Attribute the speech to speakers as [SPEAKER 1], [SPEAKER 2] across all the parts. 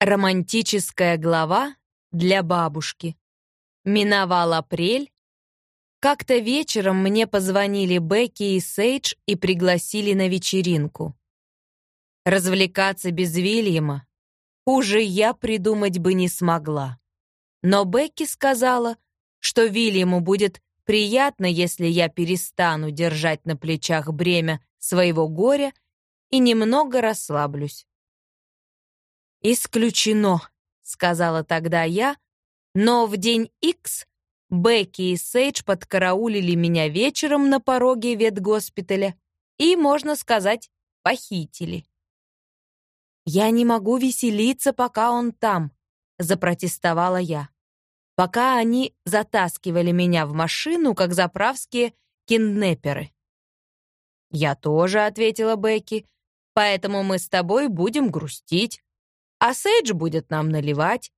[SPEAKER 1] Романтическая глава для бабушки. Миновал апрель. Как-то вечером мне позвонили Бекки и Сейдж и пригласили на вечеринку. Развлекаться без Вильяма хуже я придумать бы не смогла. Но Бекки сказала, что Вильяму будет приятно, если я перестану держать на плечах бремя своего горя и немного расслаблюсь. «Исключено», — сказала тогда я, но в день Икс Бекки и Сейдж подкараулили меня вечером на пороге ветгоспиталя и, можно сказать, похитили. «Я не могу веселиться, пока он там», — запротестовала я. Пока они затаскивали меня в машину, как заправские кинднеперы. «Я тоже», — ответила Бекки, — «поэтому мы с тобой будем грустить а Сейдж будет нам наливать,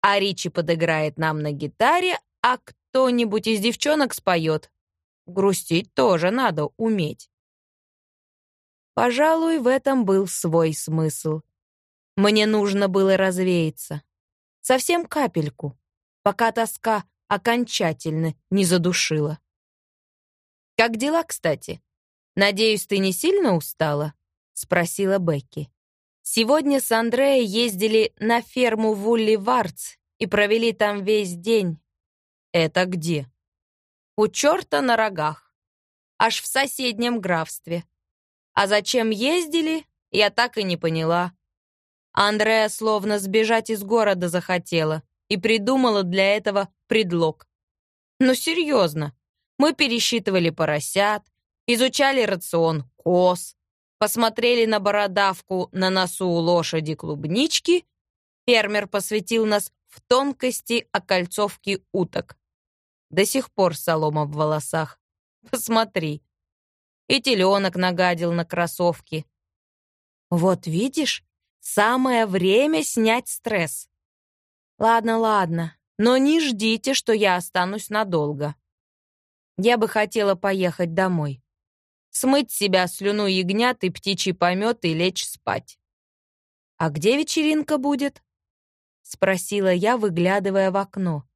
[SPEAKER 1] а Ричи подыграет нам на гитаре, а кто-нибудь из девчонок споет. Грустить тоже надо уметь. Пожалуй, в этом был свой смысл. Мне нужно было развеяться. Совсем капельку, пока тоска окончательно не задушила. «Как дела, кстати? Надеюсь, ты не сильно устала?» — спросила Бекки. Сегодня с Андреей ездили на ферму Вулли Варц и провели там весь день. Это где? У черта на рогах. Аж в соседнем графстве. А зачем ездили, я так и не поняла. Андрея словно сбежать из города захотела и придумала для этого предлог. Ну серьезно, мы пересчитывали поросят, изучали рацион коз, посмотрели на бородавку на носу у лошади клубнички, фермер посвятил нас в тонкости окольцовки уток. До сих пор солома в волосах. Посмотри. И теленок нагадил на кроссовки. Вот видишь, самое время снять стресс. Ладно, ладно, но не ждите, что я останусь надолго. Я бы хотела поехать домой смыть себя слюну ягнят и птичий помет и лечь спать. «А где вечеринка будет?» — спросила я, выглядывая в окно.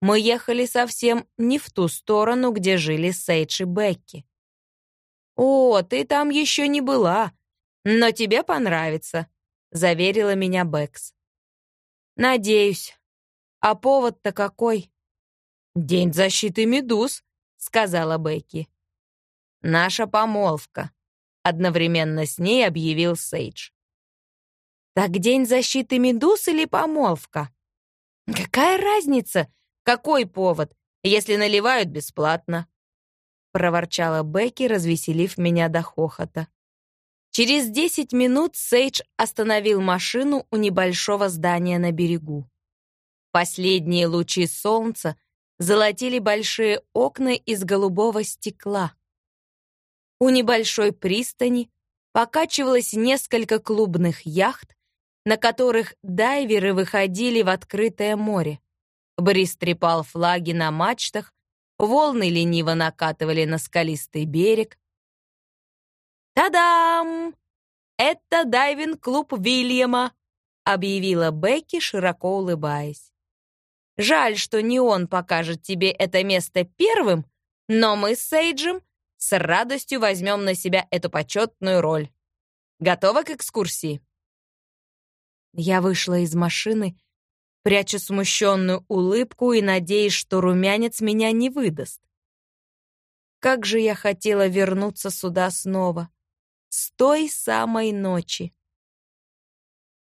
[SPEAKER 1] Мы ехали совсем не в ту сторону, где жили Сейдж и Бекки. «О, ты там еще не была, но тебе понравится», — заверила меня Бэкс. «Надеюсь. А повод-то какой?» «День защиты медуз», — сказала Бекки. «Наша помолвка», — одновременно с ней объявил Сейдж. «Так день защиты медуз или помолвка?» «Какая разница? Какой повод, если наливают бесплатно?» проворчала Бекки, развеселив меня до хохота. Через десять минут Сейдж остановил машину у небольшого здания на берегу. Последние лучи солнца золотили большие окна из голубого стекла. У небольшой пристани покачивалось несколько клубных яхт, на которых дайверы выходили в открытое море. Бриз трепал флаги на мачтах, волны лениво накатывали на скалистый берег. «Та-дам! Это дайвинг-клуб Вильяма!» объявила Бекки, широко улыбаясь. «Жаль, что не он покажет тебе это место первым, но мы с Сейджем с радостью возьмем на себя эту почетную роль. Готова к экскурсии?» Я вышла из машины, пряча смущенную улыбку и надеясь, что румянец меня не выдаст. Как же я хотела вернуться сюда снова, с той самой ночи.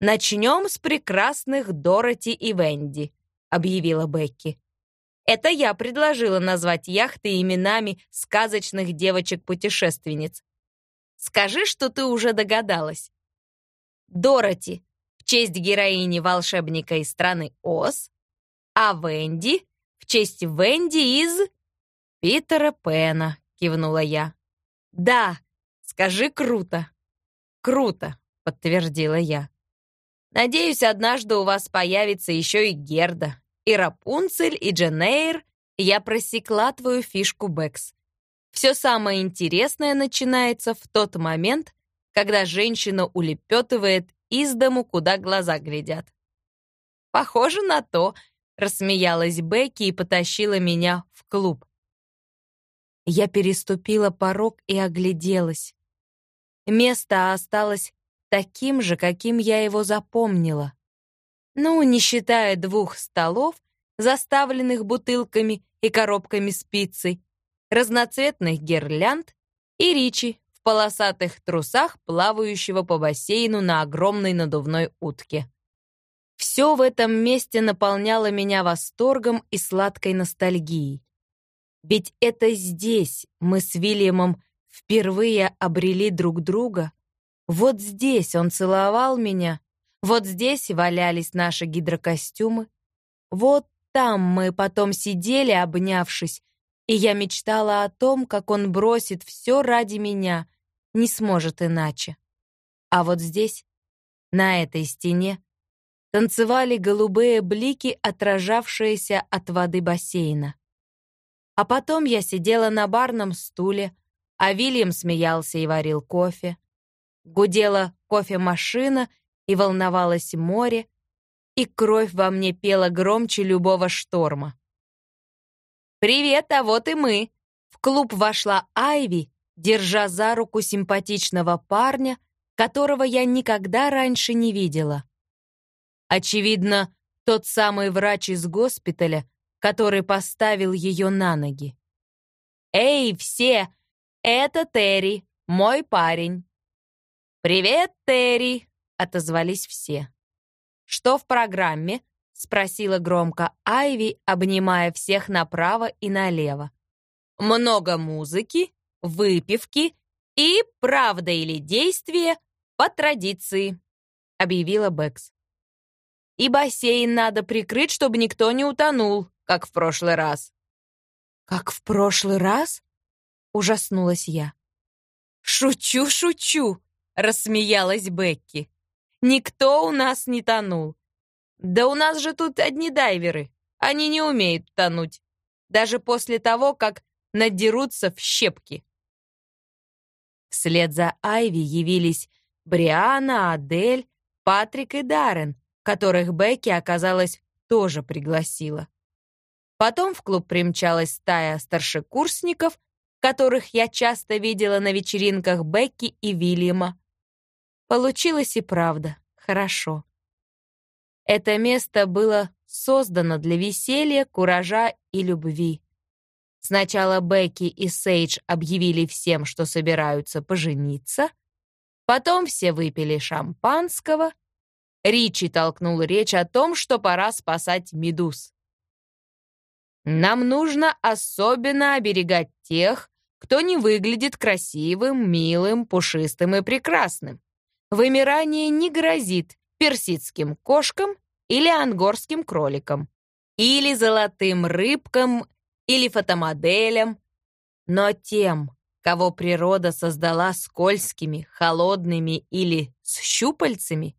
[SPEAKER 1] «Начнем с прекрасных Дороти и Венди», — объявила Бекки. Это я предложила назвать яхты именами сказочных девочек-путешественниц. Скажи, что ты уже догадалась. Дороти в честь героини волшебника из страны Оз, а Венди в честь Венди из Питера Пэна, кивнула я. Да, скажи круто. Круто, подтвердила я. Надеюсь, однажды у вас появится еще и Герда, и Рапунцель, и Дженейр, я просекла твою фишку, Бэкс. Все самое интересное начинается в тот момент, когда женщина улепетывает из дому, куда глаза глядят. «Похоже на то», — рассмеялась Бекки и потащила меня в клуб. Я переступила порог и огляделась. Место осталось таким же, каким я его запомнила. Ну, не считая двух столов, заставленных бутылками и коробками с пиццей, разноцветных гирлянд и Ричи в полосатых трусах, плавающего по бассейну на огромной надувной утке. Все в этом месте наполняло меня восторгом и сладкой ностальгией. Ведь это здесь мы с Вильямом впервые обрели друг друга. Вот здесь он целовал меня, вот здесь валялись наши гидрокостюмы, вот там мы потом сидели, обнявшись, и я мечтала о том, как он бросит все ради меня, не сможет иначе. А вот здесь, на этой стене, танцевали голубые блики, отражавшиеся от воды бассейна. А потом я сидела на барном стуле, а Вильям смеялся и варил кофе. Гудела кофемашина и волновалось море, и кровь во мне пела громче любого шторма. «Привет, а вот и мы!» В клуб вошла Айви, держа за руку симпатичного парня, которого я никогда раньше не видела. Очевидно, тот самый врач из госпиталя, который поставил ее на ноги. «Эй, все! Это Терри, мой парень!» «Привет, Терри!» — отозвались все. «Что в программе?» — спросила громко Айви, обнимая всех направо и налево. «Много музыки, выпивки и правда или действие по традиции», — объявила Бэкс. «И бассейн надо прикрыть, чтобы никто не утонул, как в прошлый раз». «Как в прошлый раз?» — ужаснулась я. «Шучу, шучу!» — рассмеялась Бекки. Никто у нас не тонул. Да у нас же тут одни дайверы. Они не умеют тонуть. Даже после того, как надерутся в щепки. Вслед за Айви явились Бриана, Адель, Патрик и Даррен, которых Бекки, оказалось, тоже пригласила. Потом в клуб примчалась стая старшекурсников, которых я часто видела на вечеринках Бекки и Вильяма. Получилось и правда хорошо. Это место было создано для веселья, куража и любви. Сначала Бекки и Сейдж объявили всем, что собираются пожениться, потом все выпили шампанского, Ричи толкнул речь о том, что пора спасать медуз. «Нам нужно особенно оберегать тех, кто не выглядит красивым, милым, пушистым и прекрасным вымирание не грозит персидским кошкам или ангорским кроликам, или золотым рыбкам, или фотомоделям, но тем, кого природа создала скользкими, холодными или с щупальцами,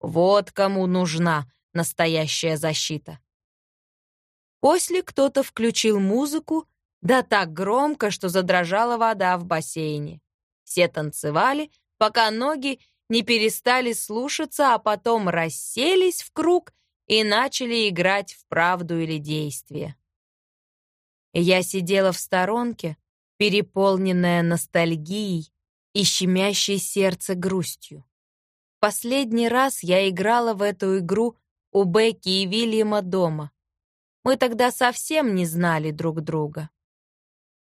[SPEAKER 1] вот кому нужна настоящая защита. После кто-то включил музыку, да так громко, что задрожала вода в бассейне. Все танцевали, пока ноги не перестали слушаться, а потом расселись в круг и начали играть в правду или действие. Я сидела в сторонке, переполненная ностальгией и щемящей сердце грустью. Последний раз я играла в эту игру у Бекки и Вильяма дома. Мы тогда совсем не знали друг друга.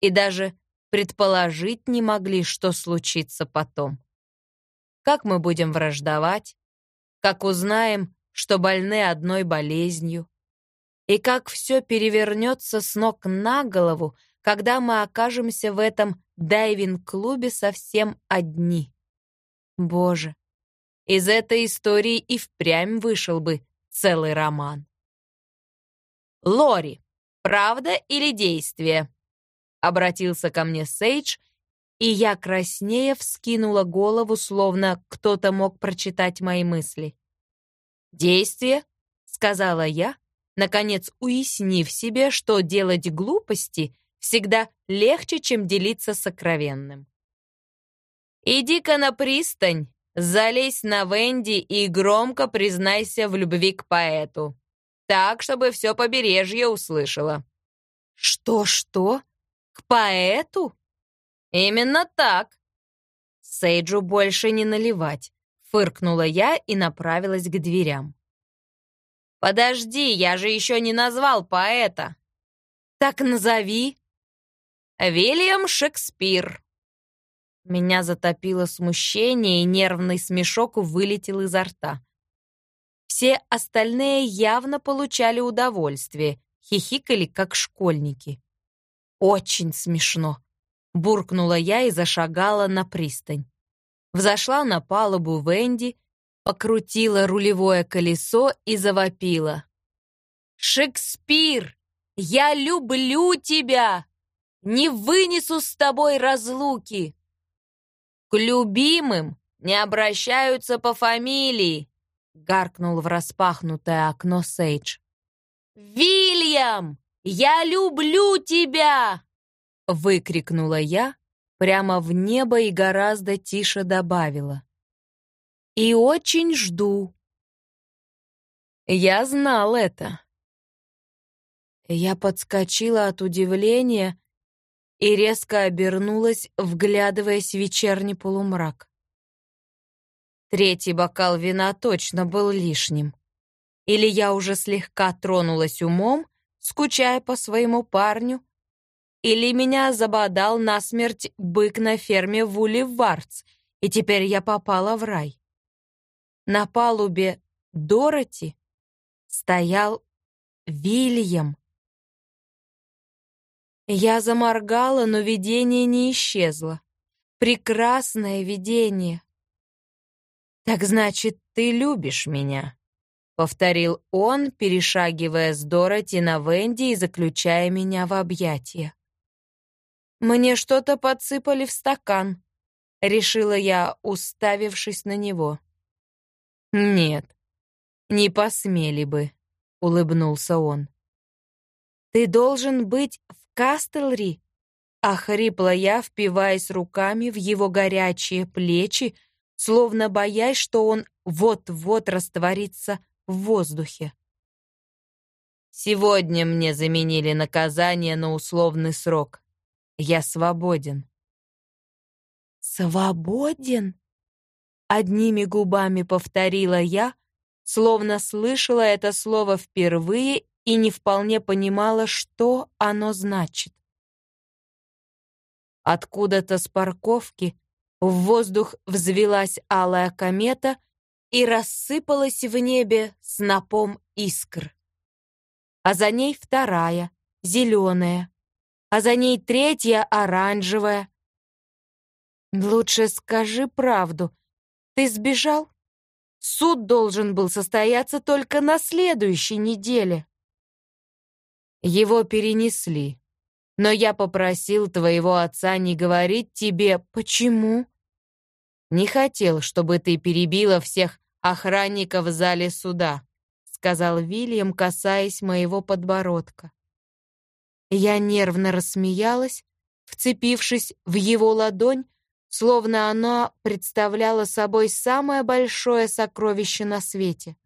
[SPEAKER 1] И даже предположить не могли, что случится потом как мы будем враждовать, как узнаем, что больны одной болезнью, и как все перевернется с ног на голову, когда мы окажемся в этом дайвинг-клубе совсем одни. Боже, из этой истории и впрямь вышел бы целый роман. «Лори, правда или действие?» Обратился ко мне Сейдж, и я краснее вскинула голову, словно кто-то мог прочитать мои мысли. «Действие», — сказала я, наконец уяснив себе, что делать глупости всегда легче, чем делиться сокровенным. «Иди-ка на пристань залезь на Венди и громко признайся в любви к поэту. Так, чтобы все побережье услышало». «Что-что? К поэту?» «Именно так». Сейджу больше не наливать. Фыркнула я и направилась к дверям. «Подожди, я же еще не назвал поэта». «Так назови». «Вильям Шекспир». Меня затопило смущение, и нервный смешок вылетел изо рта. Все остальные явно получали удовольствие, хихикали, как школьники. «Очень смешно», — буркнула я и зашагала на пристань взошла на палубу Венди, покрутила рулевое колесо и завопила. «Шекспир, я люблю тебя! Не вынесу с тобой разлуки!» «К любимым не обращаются по фамилии!» гаркнул в распахнутое окно Сейдж. «Вильям, я люблю тебя!» Выкрикнула я, прямо в небо и гораздо тише добавила. «И очень жду». Я знал это. Я подскочила от удивления и резко обернулась, вглядываясь в вечерний полумрак. Третий бокал вина точно был лишним. Или я уже слегка тронулась умом, скучая по своему парню, или меня забодал насмерть бык на ферме Вулли-Варц, и теперь я попала в рай. На палубе Дороти стоял Вильям. Я заморгала, но видение не исчезло. Прекрасное видение. «Так значит, ты любишь меня?» — повторил он, перешагивая с Дороти на Венди и заключая меня в объятия. «Мне что-то подсыпали в стакан», — решила я, уставившись на него. «Нет, не посмели бы», — улыбнулся он. «Ты должен быть в Кастелри», — охрипла я, впиваясь руками в его горячие плечи, словно боясь, что он вот-вот растворится в воздухе. Сегодня мне заменили наказание на условный срок. Я свободен. Свободен? Одними губами повторила я, словно слышала это слово впервые и не вполне понимала, что оно значит. Откуда-то с парковки в воздух взвелась алая комета и рассыпалась в небе снопом искр. А за ней вторая, зеленая, а за ней третья оранжевая. Лучше скажи правду. Ты сбежал? Суд должен был состояться только на следующей неделе. Его перенесли. Но я попросил твоего отца не говорить тебе, почему. Не хотел, чтобы ты перебила всех охранников в зале суда, сказал Вильям, касаясь моего подбородка. Я нервно рассмеялась, вцепившись в его ладонь, словно она представляла собой самое большое сокровище на свете.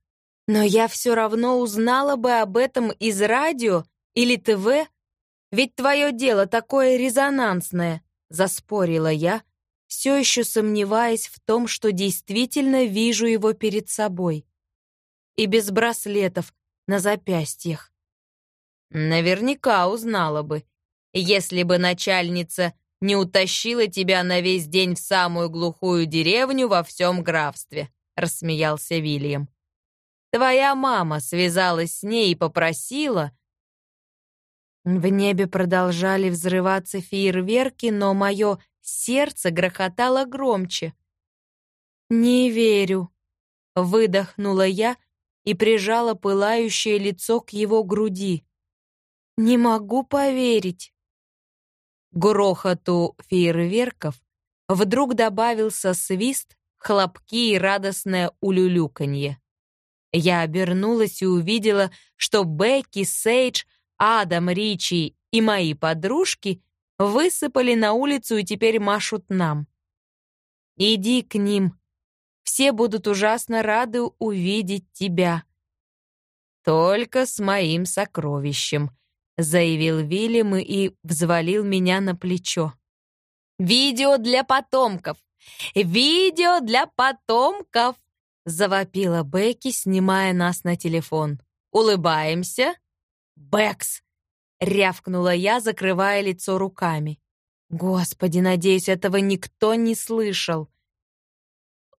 [SPEAKER 1] Но я все равно узнала бы об этом из радио или ТВ, ведь твое дело такое резонансное, заспорила я, все еще сомневаясь в том, что действительно вижу его перед собой. И без браслетов на запястьях. Наверняка узнала бы, если бы начальница не утащила тебя на весь день в самую глухую деревню во всем графстве», — рассмеялся Вильям. «Твоя мама связалась с ней и попросила...» В небе продолжали взрываться фейерверки, но мое сердце грохотало громче. «Не верю», — выдохнула я и прижала пылающее лицо к его груди. Не могу поверить. Грохоту фейерверков вдруг добавился свист, хлопки и радостное улюлюканье. Я обернулась и увидела, что Бекки, Сейдж, Адам, Ричи и мои подружки высыпали на улицу и теперь машут нам. «Иди к ним. Все будут ужасно рады увидеть тебя». «Только с моим сокровищем», — заявил Вильям и взвалил меня на плечо. «Видео для потомков! Видео для потомков!» — завопила Бекки, снимая нас на телефон. «Улыбаемся?» «Бэкс!» — рявкнула я, закрывая лицо руками. «Господи, надеюсь, этого никто не слышал.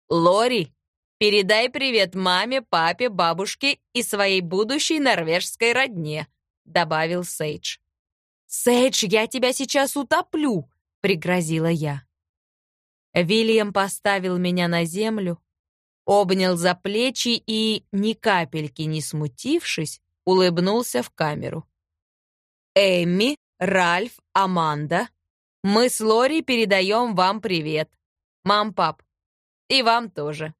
[SPEAKER 1] «Лори, передай привет маме, папе, бабушке и своей будущей норвежской родне», — добавил Сейдж. «Сейдж, я тебя сейчас утоплю», — пригрозила я. Вильям поставил меня на землю, обнял за плечи и, ни капельки не смутившись, улыбнулся в камеру. «Эмми, Ральф, Аманда, мы с Лори передаем вам привет. Мам, пап, и вам тоже».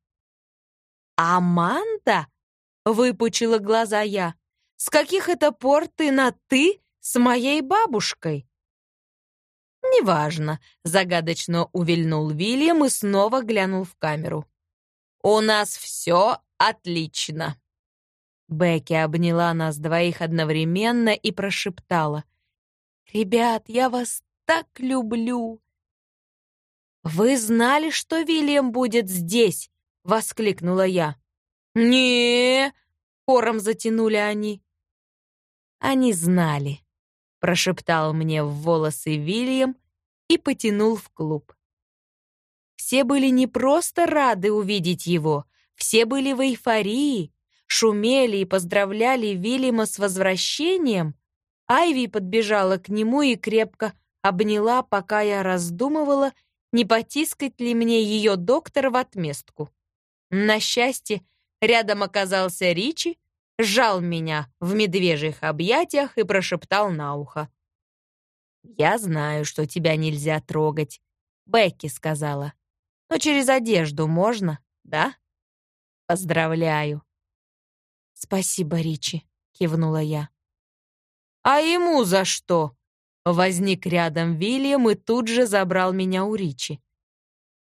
[SPEAKER 1] «Аманда?» — выпучила глаза я. «С каких это пор ты на «ты» с моей бабушкой?» «Неважно», — загадочно увильнул Вильям и снова глянул в камеру. «У нас все отлично». Бекки обняла нас двоих одновременно и прошептала. «Ребят, я вас так люблю!» «Вы знали, что Вильям будет здесь?» — воскликнула я. не хором затянули они. «Они знали», — прошептал мне в волосы Вильям и потянул в клуб. Все были не просто рады увидеть его, все были в эйфории, шумели и поздравляли Вильяма с возвращением. Айви подбежала к нему и крепко обняла, пока я раздумывала, не потискать ли мне ее доктор в отместку. На счастье, рядом оказался Ричи, сжал меня в медвежьих объятиях и прошептал на ухо. «Я знаю, что тебя нельзя трогать», — Бекки сказала. «Но через одежду можно, да?» «Поздравляю». «Спасибо, Ричи», — кивнула я. «А ему за что?» Возник рядом Вильям и тут же забрал меня у Ричи.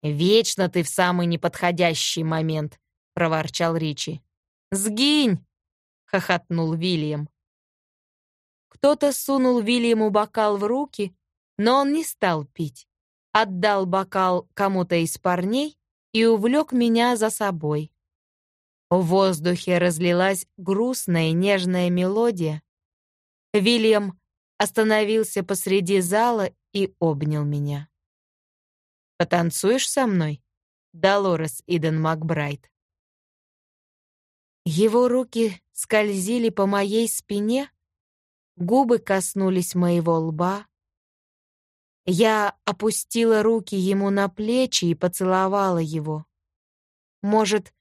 [SPEAKER 1] «Вечно ты в самый неподходящий момент», — проворчал Ричи. «Сгинь!» — хохотнул Вильям. Кто-то сунул Вильяму бокал в руки, но он не стал пить. Отдал бокал кому-то из парней и увлек меня за собой. В воздухе разлилась грустная нежная мелодия. Вильям остановился посреди зала и обнял меня. «Потанцуешь со мной?» Долорес Иден Макбрайт. Его руки скользили по моей спине, губы коснулись моего лба. Я опустила руки ему на плечи и поцеловала его. Может,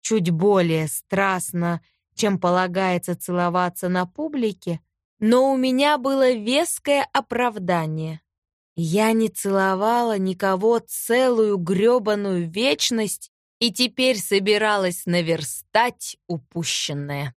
[SPEAKER 1] чуть более страстно, чем полагается целоваться на публике, но у меня было веское оправдание. Я не целовала никого целую грёбаную вечность и теперь собиралась наверстать упущенное.